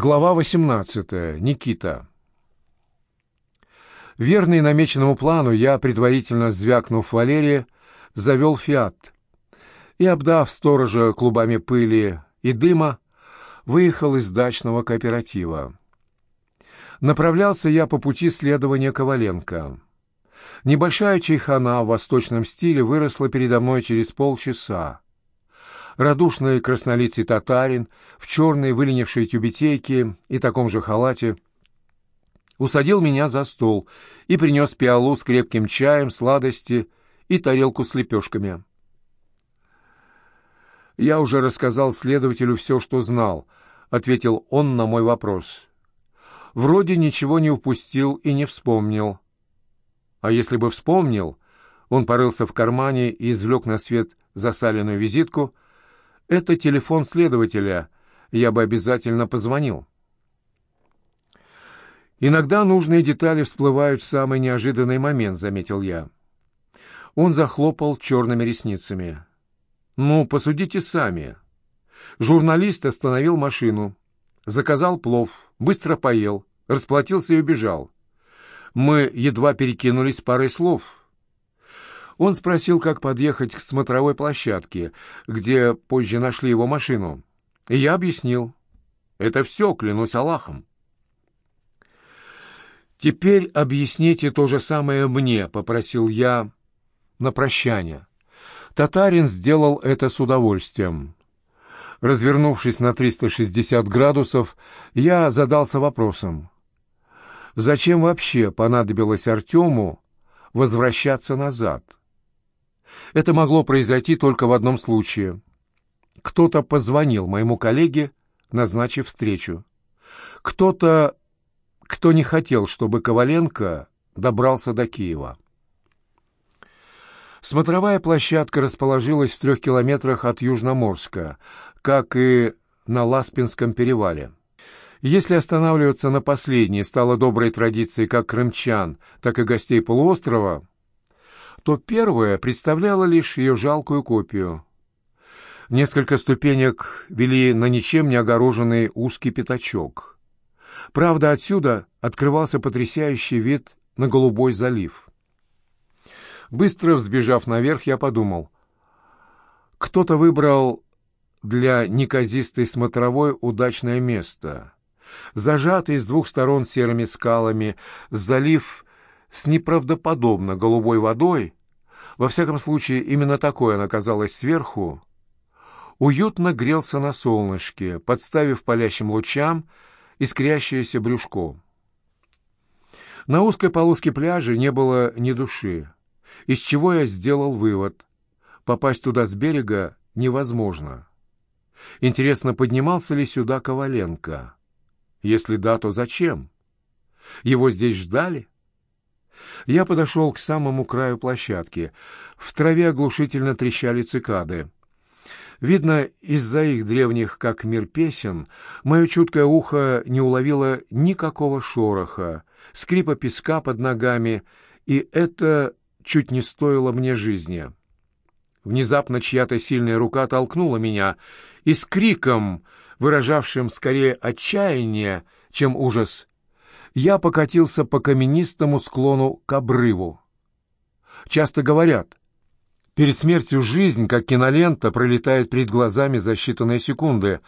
Глава 18. Никита. Верный намеченному плану, я, предварительно звякнув Валерия, завел «Фиат» и, обдав сторожа клубами пыли и дыма, выехал из дачного кооператива. Направлялся я по пути следования Коваленко. Небольшая чайхана в восточном стиле выросла передо мной через полчаса радушный краснолицый татарин в черной выленившей тюбетейке и таком же халате усадил меня за стол и принес пиалу с крепким чаем, сладости и тарелку с лепешками. «Я уже рассказал следователю все, что знал», — ответил он на мой вопрос. «Вроде ничего не упустил и не вспомнил». А если бы вспомнил, он порылся в кармане и извлек на свет засаленную визитку — это телефон следователя. Я бы обязательно позвонил. Иногда нужные детали всплывают в самый неожиданный момент, заметил я. Он захлопал черными ресницами. Ну, посудите сами. Журналист остановил машину, заказал плов, быстро поел, расплатился и убежал. Мы едва перекинулись парой слов — он спросил, как подъехать к смотровой площадке, где позже нашли его машину. И я объяснил. Это все, клянусь Аллахом. «Теперь объясните то же самое мне», — попросил я на прощание. Татарин сделал это с удовольствием. Развернувшись на 360 градусов, я задался вопросом. Зачем вообще понадобилось Артему возвращаться назад? Это могло произойти только в одном случае. Кто-то позвонил моему коллеге, назначив встречу. Кто-то, кто не хотел, чтобы Коваленко добрался до Киева. Смотровая площадка расположилась в трех километрах от Южноморска, как и на Ласпинском перевале. Если останавливаться на последней стало доброй традицией как крымчан, так и гостей полуострова, то первая представляла лишь ее жалкую копию. Несколько ступенек вели на ничем не огороженный узкий пятачок. Правда, отсюда открывался потрясающий вид на голубой залив. Быстро взбежав наверх, я подумал, кто-то выбрал для неказистой смотровой удачное место. Зажатый с двух сторон серыми скалами, залив с неправдоподобно голубой водой, во всяком случае именно такой она казалась сверху, уютно грелся на солнышке, подставив палящим лучам искрящееся брюшко. На узкой полоске пляжа не было ни души, из чего я сделал вывод. Попасть туда с берега невозможно. Интересно, поднимался ли сюда Коваленко? Если да, то зачем? Его здесь ждали? Я подошел к самому краю площадки. В траве оглушительно трещали цикады. Видно, из-за их древних, как мир песен, мое чуткое ухо не уловило никакого шороха, скрипа песка под ногами, и это чуть не стоило мне жизни. Внезапно чья-то сильная рука толкнула меня, и с криком, выражавшим скорее отчаяние, чем ужас, я покатился по каменистому склону к обрыву. Часто говорят, перед смертью жизнь, как кинолента, пролетает перед глазами за считанные секунды.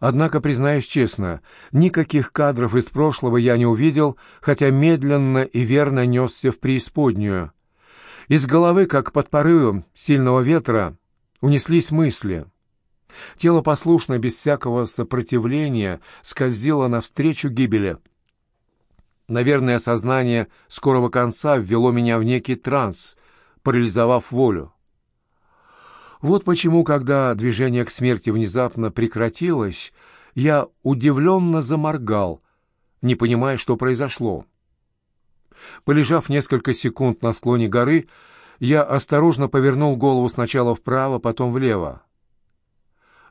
Однако, признаюсь честно, никаких кадров из прошлого я не увидел, хотя медленно и верно несся в преисподнюю. Из головы, как под порывом сильного ветра, унеслись мысли. Тело послушно, без всякого сопротивления, скользило навстречу гибели — Наверное, осознание скорого конца ввело меня в некий транс, парализовав волю. Вот почему, когда движение к смерти внезапно прекратилось, я удивленно заморгал, не понимая, что произошло. Полежав несколько секунд на склоне горы, я осторожно повернул голову сначала вправо, потом влево.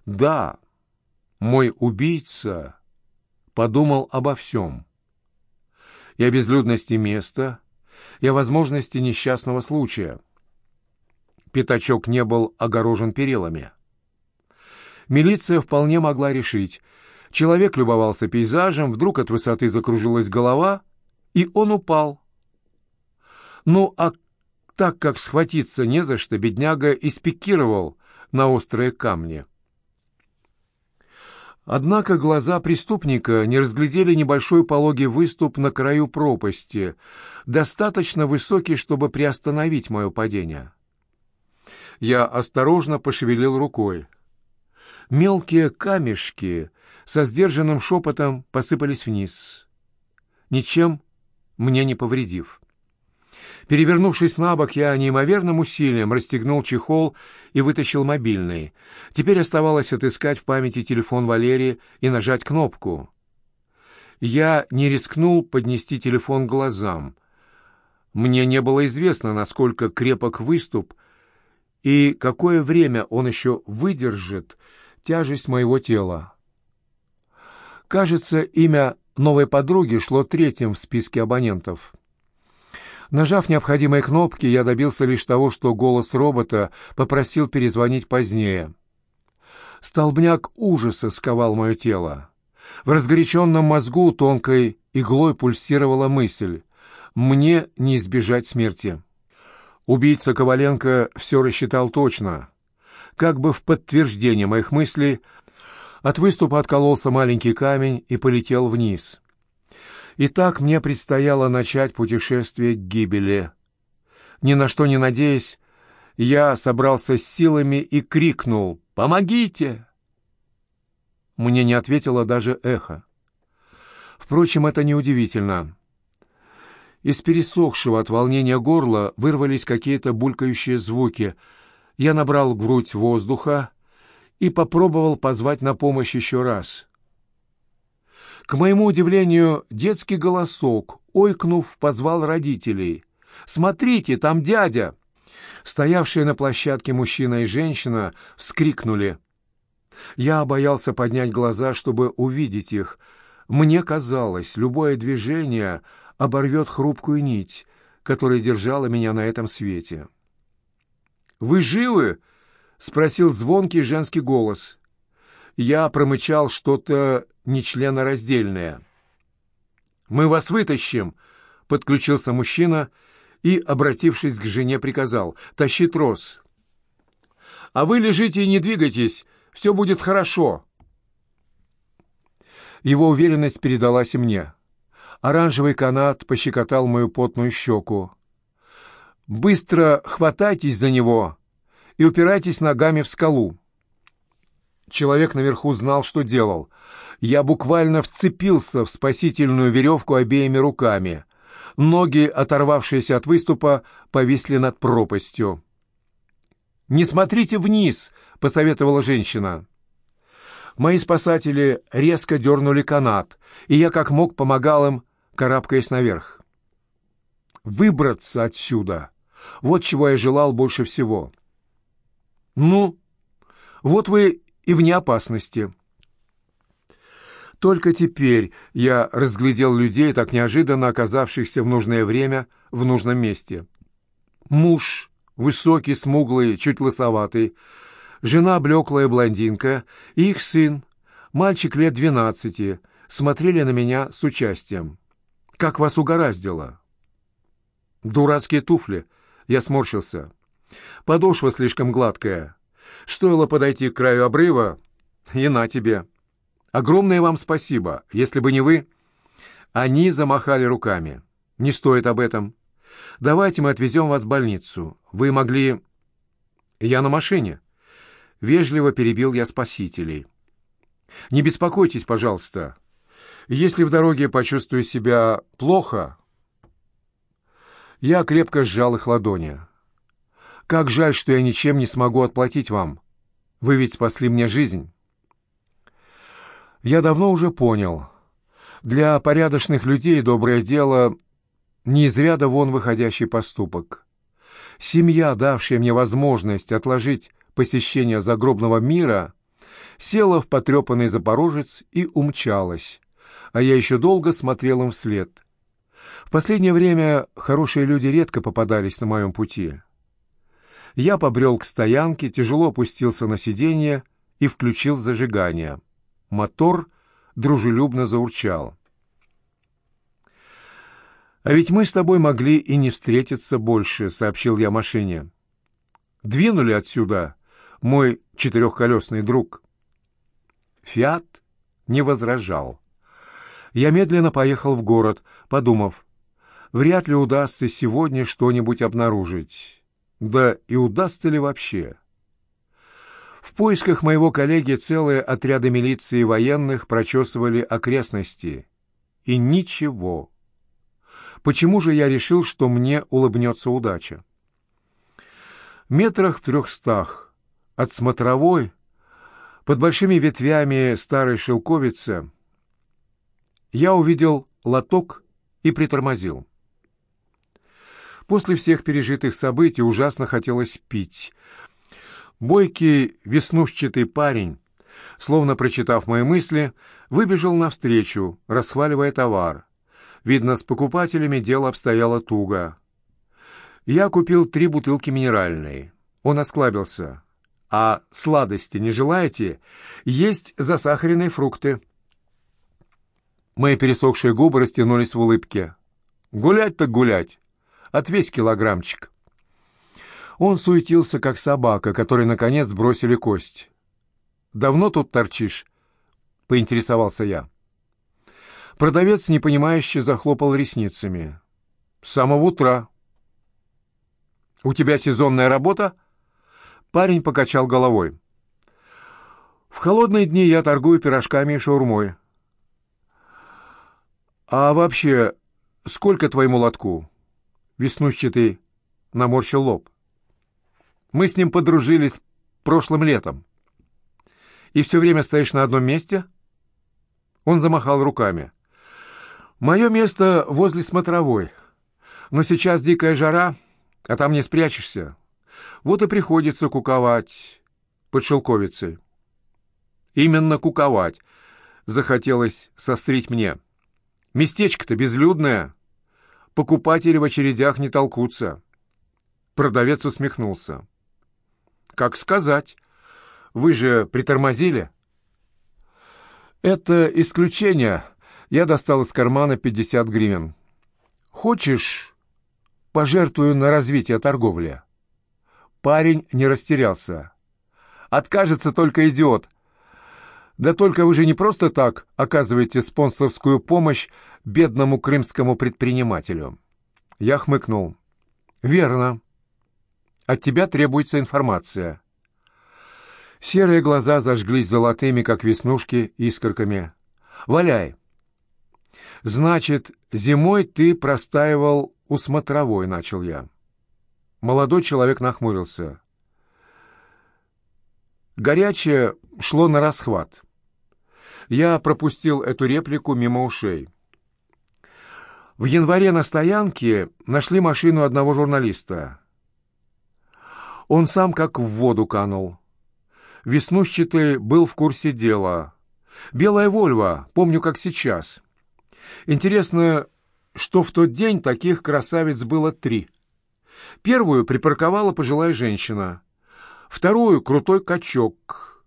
Да, мой убийца подумал обо всем и о безлюдности места, и о возможности несчастного случая. Пятачок не был огорожен перилами. Милиция вполне могла решить, Человек любовался пейзажем, вдруг от высоты закружилась голова, и он упал. Ну, а так как схватиться не за что, бедняга испикировал на острые камни. Однако глаза преступника не разглядели небольшой пологий выступ на краю пропасти, достаточно высокий, чтобы приостановить мое падение. Я осторожно пошевелил рукой. Мелкие камешки со сдержанным шепотом посыпались вниз, ничем мне не повредив. Перевернувшись на бок, я неимоверным усилием расстегнул чехол и вытащил мобильный. Теперь оставалось отыскать в памяти телефон Валерии и нажать кнопку. Я не рискнул поднести телефон глазам. Мне не было известно, насколько крепок выступ и какое время он еще выдержит тяжесть моего тела. Кажется, имя новой подруги шло третьим в списке абонентов. Нажав необходимые кнопки, я добился лишь того, что голос робота попросил перезвонить позднее. Столбняк ужаса сковал мое тело. В разгоряченном мозгу тонкой иглой пульсировала мысль «Мне не избежать смерти». Убийца Коваленко все рассчитал точно. Как бы в подтверждение моих мыслей, от выступа откололся маленький камень и полетел вниз. И так мне предстояло начать путешествие к гибели. Ни на что не надеясь, я собрался с силами и крикнул «Помогите!». Мне не ответило даже эхо. Впрочем, это неудивительно. Из пересохшего от волнения горла вырвались какие-то булькающие звуки. Я набрал грудь воздуха и попробовал позвать на помощь еще раз. К моему удивлению, детский голосок, ойкнув, позвал родителей. «Смотрите, там дядя!» Стоявшие на площадке мужчина и женщина вскрикнули. Я боялся поднять глаза, чтобы увидеть их. Мне казалось, любое движение оборвет хрупкую нить, которая держала меня на этом свете. «Вы живы?» — спросил звонкий женский голос я промычал что-то нечленораздельное. «Мы вас вытащим!» — подключился мужчина и, обратившись к жене, приказал. «Тащи трос!» «А вы лежите и не двигайтесь, все будет хорошо!» Его уверенность передалась и мне. Оранжевый канат пощекотал мою потную щеку. «Быстро хватайтесь за него и упирайтесь ногами в скалу!» Человек наверху знал, что делал. Я буквально вцепился в спасительную веревку обеими руками. Ноги, оторвавшиеся от выступа, повисли над пропастью. «Не смотрите вниз!» — посоветовала женщина. Мои спасатели резко дернули канат, и я как мог помогал им, карабкаясь наверх. Выбраться отсюда — вот чего я желал больше всего. «Ну, вот вы и вне опасности. Только теперь я разглядел людей, так неожиданно оказавшихся в нужное время в нужном месте. Муж, высокий, смуглый, чуть лысоватый, жена блеклая блондинка и их сын, мальчик лет двенадцати, смотрели на меня с участием. «Как вас угораздило?» «Дурацкие туфли», — я сморщился. «Подошва слишком гладкая. Стоило подойти к краю обрыва, и на тебе. Огромное вам спасибо. Если бы не вы...» Они замахали руками. «Не стоит об этом. Давайте мы отвезем вас в больницу. Вы могли...» «Я на машине». Вежливо перебил я спасителей. «Не беспокойтесь, пожалуйста. Если в дороге почувствую себя плохо...» Я крепко сжал их ладони. Как жаль, что я ничем не смогу отплатить вам. Вы ведь спасли мне жизнь. Я давно уже понял. Для порядочных людей доброе дело — не из ряда вон выходящий поступок. Семья, давшая мне возможность отложить посещение загробного мира, села в потрепанный запорожец и умчалась, а я еще долго смотрел им вслед. В последнее время хорошие люди редко попадались на моем пути. Я побрел к стоянке, тяжело опустился на сиденье и включил зажигание. Мотор дружелюбно заурчал. «А ведь мы с тобой могли и не встретиться больше», — сообщил я машине. «Двинули отсюда, мой четырехколесный друг». «Фиат» не возражал. Я медленно поехал в город, подумав, вряд ли удастся сегодня что-нибудь обнаружить. Да и удастся ли вообще? В поисках моего коллеги целые отряды милиции и военных прочесывали окрестности. И ничего. Почему же я решил, что мне улыбнется удача? Метрах в трехстах от смотровой, под большими ветвями старой шелковицы, я увидел лоток и притормозил. После всех пережитых событий ужасно хотелось пить. Бойкий веснушчатый парень, словно прочитав мои мысли, выбежал навстречу, расхваливая товар. Видно, с покупателями дело обстояло туго. Я купил три бутылки минеральной. Он осклабился. «А сладости не желаете? Есть засахаренные фрукты». Мои пересохшие губы растянулись в улыбке. «Гулять так гулять! Отвесь килограммчик!» Он суетился, как собака, которой, наконец, бросили кость. «Давно тут торчишь?» — поинтересовался я. Продавец, непонимающе, захлопал ресницами. «С самого утра». «У тебя сезонная работа?» Парень покачал головой. «В холодные дни я торгую пирожками и шаурмой». «А вообще, сколько твоему лотку?» Веснущатый наморщил лоб. «Мы с ним подружились прошлым летом. И все время стоишь на одном месте?» Он замахал руками. Мое место возле смотровой. Но сейчас дикая жара, а там не спрячешься. Вот и приходится куковать под шелковицей. Именно куковать захотелось сострить мне. Местечко-то безлюдное. Покупатели в очередях не толкутся. Продавец усмехнулся. «Как сказать? Вы же притормозили?» «Это исключение», я достал из кармана 50 гривен. «Хочешь, пожертвую на развитие торговли?» Парень не растерялся. «Откажется только идиот. Да только вы же не просто так оказываете спонсорскую помощь бедному крымскому предпринимателю». Я хмыкнул. «Верно. От тебя требуется информация». Серые глаза зажглись золотыми, как веснушки, искорками. «Валяй!» «Значит, зимой ты простаивал у смотровой», — начал я. Молодой человек нахмурился. Горячее шло на расхват. Я пропустил эту реплику мимо ушей. В январе на стоянке нашли машину одного журналиста. Он сам как в воду канул. Веснущатый был в курсе дела. «Белая Вольва, помню, как сейчас». Интересно, что в тот день таких красавиц было три. Первую припарковала пожилая женщина, вторую — крутой качок.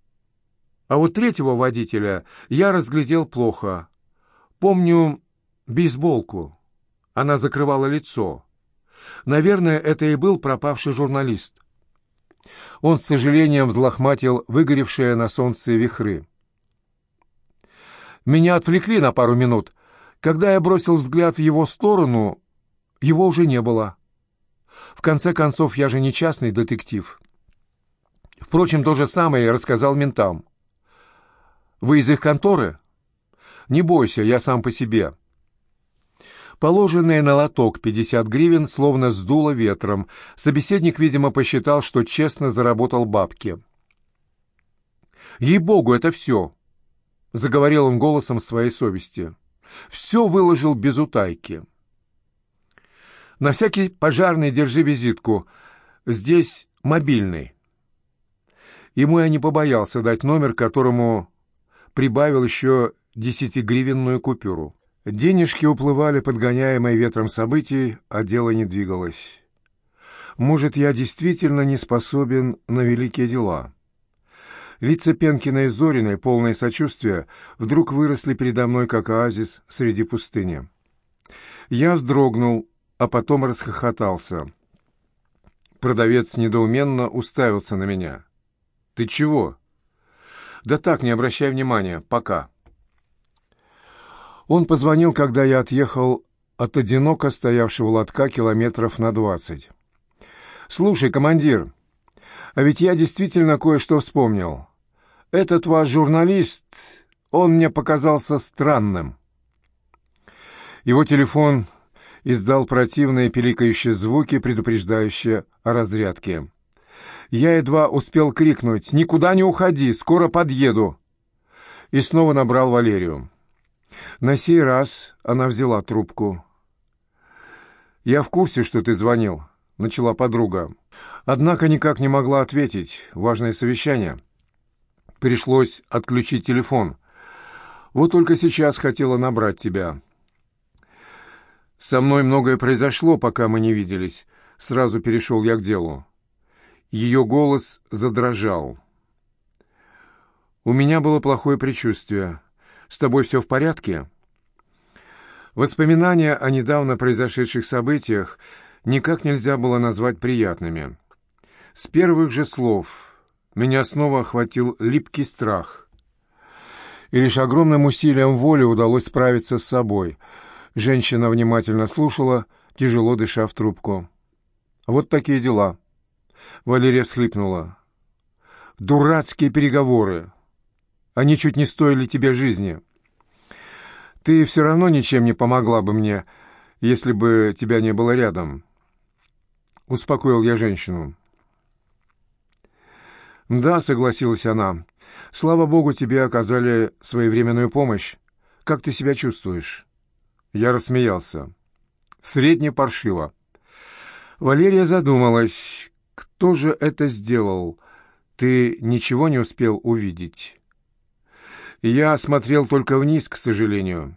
А вот третьего водителя я разглядел плохо. Помню бейсболку. Она закрывала лицо. Наверное, это и был пропавший журналист. Он с сожалением взлохматил выгоревшие на солнце вихры. Меня отвлекли на пару минут, когда я бросил взгляд в его сторону, его уже не было. В конце концов, я же не частный детектив. Впрочем, то же самое я рассказал ментам. «Вы из их конторы?» «Не бойся, я сам по себе». Положенные на лоток 50 гривен словно сдуло ветром. Собеседник, видимо, посчитал, что честно заработал бабки. «Ей-богу, это все!» — заговорил он голосом своей совести. Все выложил без утайки. На всякий пожарный держи визитку. Здесь мобильный. Ему я не побоялся дать номер, которому прибавил еще десятигривенную купюру. Денежки уплывали, подгоняемые ветром событий, а дело не двигалось. Может, я действительно не способен на великие дела. Лица Пенкина и Зориной, полные сочувствия, вдруг выросли передо мной, как оазис среди пустыни. Я вздрогнул, а потом расхохотался. Продавец недоуменно уставился на меня. «Ты чего?» «Да так, не обращай внимания. Пока». Он позвонил, когда я отъехал от одиноко стоявшего лотка километров на двадцать. «Слушай, командир, а ведь я действительно кое-что вспомнил. Этот ваш журналист, он мне показался странным». Его телефон издал противные пиликающие звуки, предупреждающие о разрядке. Я едва успел крикнуть «Никуда не уходи, скоро подъеду!» и снова набрал Валерию. На сей раз она взяла трубку. «Я в курсе, что ты звонил», — начала подруга. Однако никак не могла ответить. Важное совещание. Пришлось отключить телефон. Вот только сейчас хотела набрать тебя. Со мной многое произошло, пока мы не виделись. Сразу перешел я к делу. Ее голос задрожал. «У меня было плохое предчувствие. С тобой все в порядке?» Воспоминания о недавно произошедших событиях никак нельзя было назвать приятными. С первых же слов меня снова охватил липкий страх. И лишь огромным усилием воли удалось справиться с собой. Женщина внимательно слушала, тяжело дыша в трубку. «Вот такие дела». Валерия всхлипнула. «Дурацкие переговоры! Они чуть не стоили тебе жизни». Ты все равно ничем не помогла бы мне, если бы тебя не было рядом. Успокоил я женщину. «Да», — согласилась она. «Слава богу, тебе оказали своевременную помощь. Как ты себя чувствуешь?» Я рассмеялся. Средне паршиво. Валерия задумалась. «Кто же это сделал? Ты ничего не успел увидеть?» Я смотрел только вниз, к сожалению.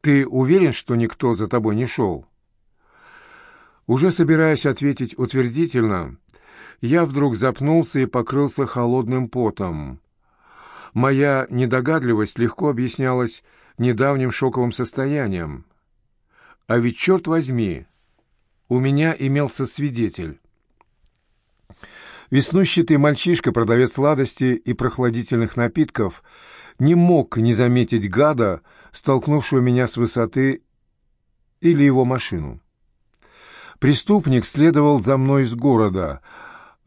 Ты уверен, что никто за тобой не шел? Уже собираясь ответить утвердительно, я вдруг запнулся и покрылся холодным потом. Моя недогадливость легко объяснялась недавним шоковым состоянием. А ведь, черт возьми, у меня имелся свидетель. Веснущатый мальчишка, продавец сладости и прохладительных напитков, не мог не заметить гада, столкнувшего меня с высоты, или его машину. Преступник следовал за мной из города,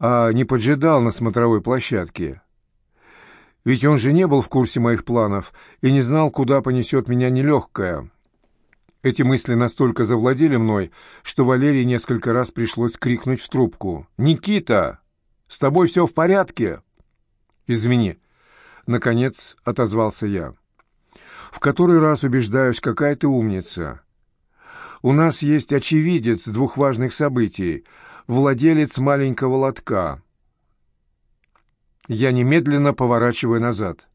а не поджидал на смотровой площадке. Ведь он же не был в курсе моих планов и не знал, куда понесет меня нелегкая. Эти мысли настолько завладели мной, что Валерии несколько раз пришлось крикнуть в трубку. «Никита!» С тобой все в порядке?» «Извини», — наконец отозвался я. «В который раз убеждаюсь, какая ты умница. У нас есть очевидец двух важных событий, владелец маленького лотка». Я немедленно поворачиваю назад.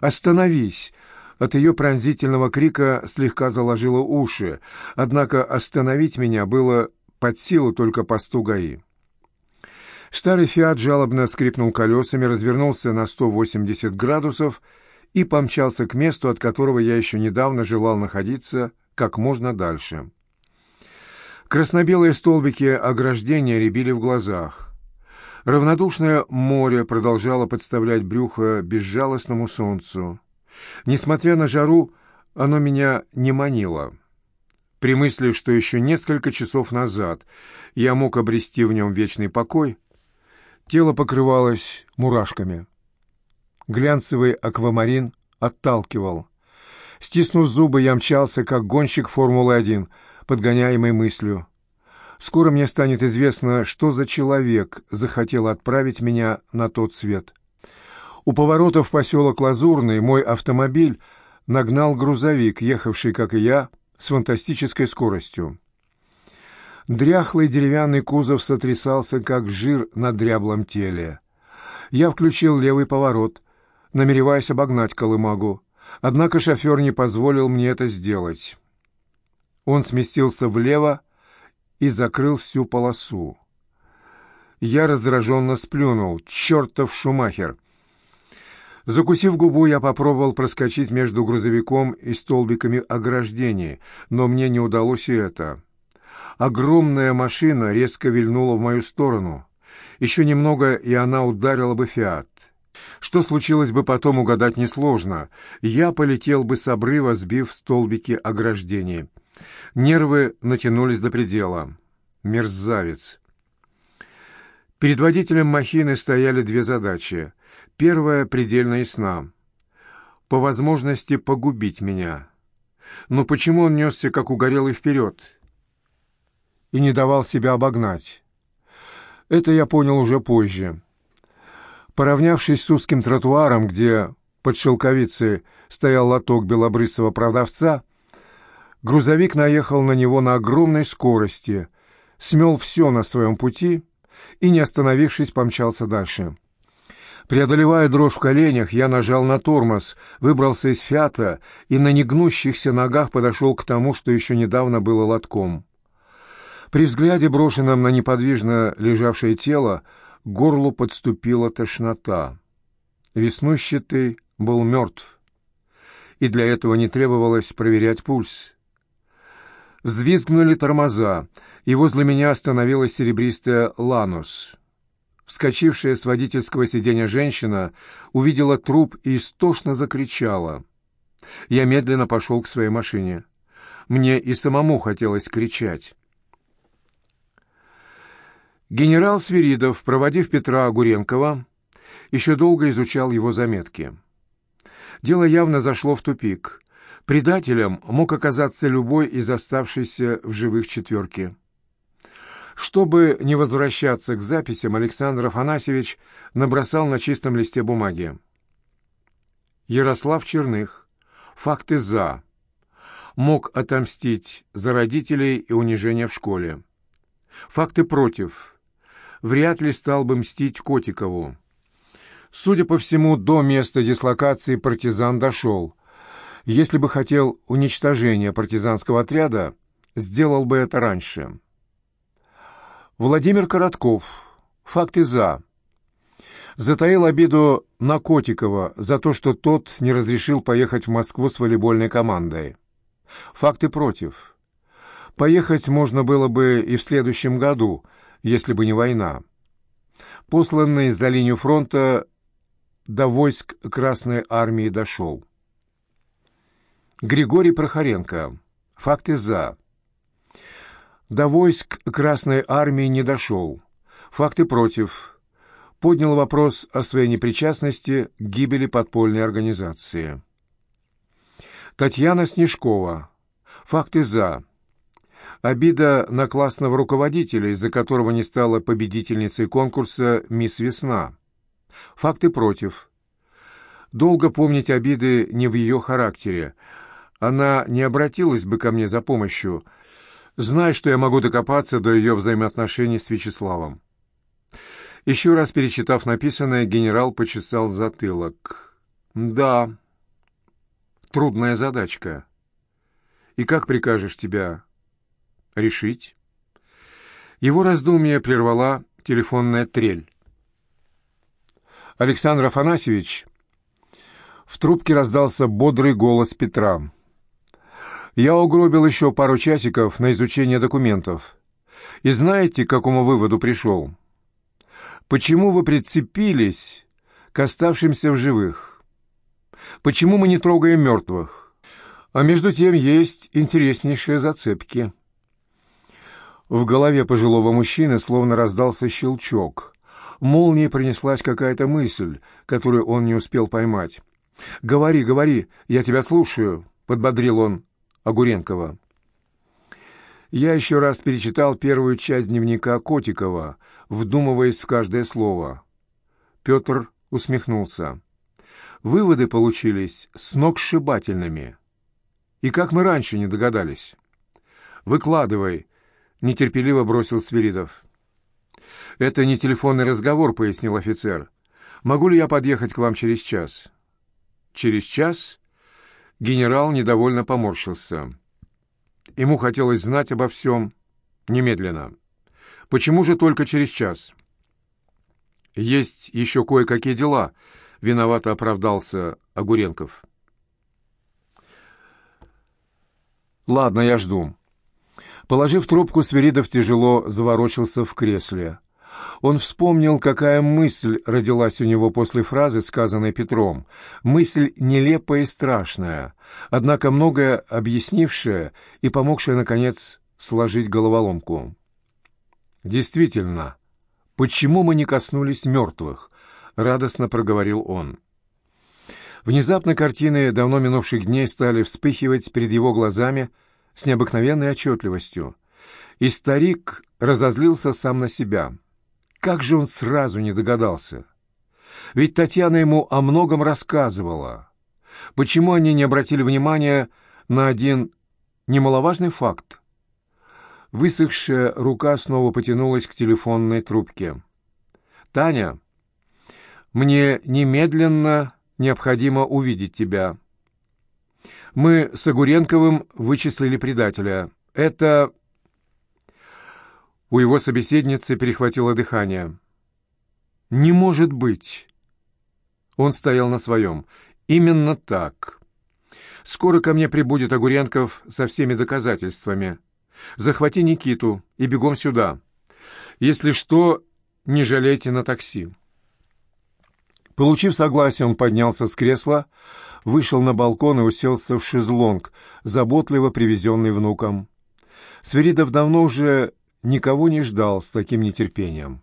«Остановись!» От ее пронзительного крика слегка заложило уши, однако остановить меня было под силу только посту ГАИ. Старый «Фиат» жалобно скрипнул колесами, развернулся на 180 градусов и помчался к месту, от которого я еще недавно желал находиться как можно дальше. Красно-белые столбики ограждения рябили в глазах. Равнодушное море продолжало подставлять брюхо безжалостному солнцу. Несмотря на жару, оно меня не манило. При мысли, что еще несколько часов назад я мог обрести в нем вечный покой, Тело покрывалось мурашками. Глянцевый аквамарин отталкивал. Стиснув зубы, я мчался, как гонщик Формулы-1, подгоняемый мыслью. Скоро мне станет известно, что за человек захотел отправить меня на тот свет. У поворота в поселок Лазурный мой автомобиль нагнал грузовик, ехавший, как и я, с фантастической скоростью. Дряхлый деревянный кузов сотрясался, как жир на дряблом теле. Я включил левый поворот, намереваясь обогнать колымагу. Однако шофер не позволил мне это сделать. Он сместился влево и закрыл всю полосу. Я раздраженно сплюнул. «Чертов Шумахер! Закусив губу, я попробовал проскочить между грузовиком и столбиками ограждений, но мне не удалось и это. Огромная машина резко вильнула в мою сторону. Еще немного, и она ударила бы «Фиат». Что случилось бы потом, угадать несложно. Я полетел бы с обрыва, сбив столбики ограждений. Нервы натянулись до предела. Мерзавец. Перед водителем махины стояли две задачи. Первая предельно ясна. По возможности погубить меня. Но почему он несся, как угорелый, вперед? И не давал себя обогнать? Это я понял уже позже. Поравнявшись с узким тротуаром, где под шелковицей стоял лоток белобрысого продавца, грузовик наехал на него на огромной скорости, смел все на своем пути и, не остановившись, помчался дальше. Преодолевая дрожь в коленях, я нажал на тормоз, выбрался из «Фиата» и на негнущихся ногах подошел к тому, что еще недавно было лотком. При взгляде, брошенном на неподвижно лежавшее тело, к горлу подступила тошнота. Веснущатый был мертв, и для этого не требовалось проверять пульс. Взвизгнули тормоза, и возле меня остановилась серебристая «Ланус». Вскочившая с водительского сиденья женщина увидела труп и истошно закричала. Я медленно пошел к своей машине. Мне и самому хотелось кричать. Генерал Свиридов, проводив Петра Огуренкова, еще долго изучал его заметки. Дело явно зашло в тупик. Предателем мог оказаться любой из оставшейся в живых четверки. Чтобы не возвращаться к записям, Александр Афанасьевич набросал на чистом листе бумаги. Ярослав Черных. Факты «за». Мог отомстить за родителей и унижение в школе. Факты «против» вряд ли стал бы мстить Котикову. Судя по всему, до места дислокации партизан дошел. Если бы хотел уничтожения партизанского отряда, сделал бы это раньше. Владимир Коротков. Факты «за». Затаил обиду на Котикова за то, что тот не разрешил поехать в Москву с волейбольной командой. Факты «против». Поехать можно было бы и в следующем году – если бы не война. Посланный за линию фронта до войск Красной Армии дошел. Григорий Прохоренко. Факты «за». До войск Красной Армии не дошел. Факты «против». Поднял вопрос о своей непричастности к гибели подпольной организации. Татьяна Снежкова. Факты «за». Обида на классного руководителя, из-за которого не стала победительницей конкурса «Мисс Весна». Факты против. Долго помнить обиды не в ее характере. Она не обратилась бы ко мне за помощью, зная, что я могу докопаться до ее взаимоотношений с Вячеславом. Еще раз перечитав написанное, генерал почесал затылок. «Да, трудная задачка. И как прикажешь тебя решить. Его раздумье прервала телефонная трель. «Александр Афанасьевич!» В трубке раздался бодрый голос Петра. «Я угробил еще пару часиков на изучение документов. И знаете, к какому выводу пришел? Почему вы прицепились к оставшимся в живых? Почему мы не трогаем мертвых? А между тем есть интереснейшие зацепки». В голове пожилого мужчины словно раздался щелчок. Молнией принеслась какая-то мысль, которую он не успел поймать. «Говори, говори, я тебя слушаю», — подбодрил он Огуренкова. Я еще раз перечитал первую часть дневника Котикова, вдумываясь в каждое слово. Петр усмехнулся. Выводы получились сногсшибательными. И как мы раньше не догадались. «Выкладывай», нетерпеливо бросил Свиридов. «Это не телефонный разговор», — пояснил офицер. «Могу ли я подъехать к вам через час?» «Через час?» Генерал недовольно поморщился. Ему хотелось знать обо всем немедленно. «Почему же только через час?» «Есть еще кое-какие дела», — виновато оправдался Огуренков. «Ладно, я жду». Положив трубку, Свиридов тяжело заворочился в кресле. Он вспомнил, какая мысль родилась у него после фразы, сказанной Петром. Мысль нелепая и страшная, однако многое объяснившая и помогшая, наконец, сложить головоломку. «Действительно, почему мы не коснулись мертвых?» — радостно проговорил он. Внезапно картины давно минувших дней стали вспыхивать перед его глазами с необыкновенной отчетливостью, и старик разозлился сам на себя. Как же он сразу не догадался? Ведь Татьяна ему о многом рассказывала. Почему они не обратили внимания на один немаловажный факт? Высохшая рука снова потянулась к телефонной трубке. «Таня, мне немедленно необходимо увидеть тебя. Мы с Огуренковым вычислили предателя. Это...» У его собеседницы перехватило дыхание. «Не может быть!» Он стоял на своем. «Именно так. Скоро ко мне прибудет Огуренков со всеми доказательствами. Захвати Никиту и бегом сюда. Если что, не жалейте на такси». Получив согласие, он поднялся с кресла, вышел на балкон и уселся в шезлонг, заботливо привезенный внуком. Сверидов давно уже никого не ждал с таким нетерпением.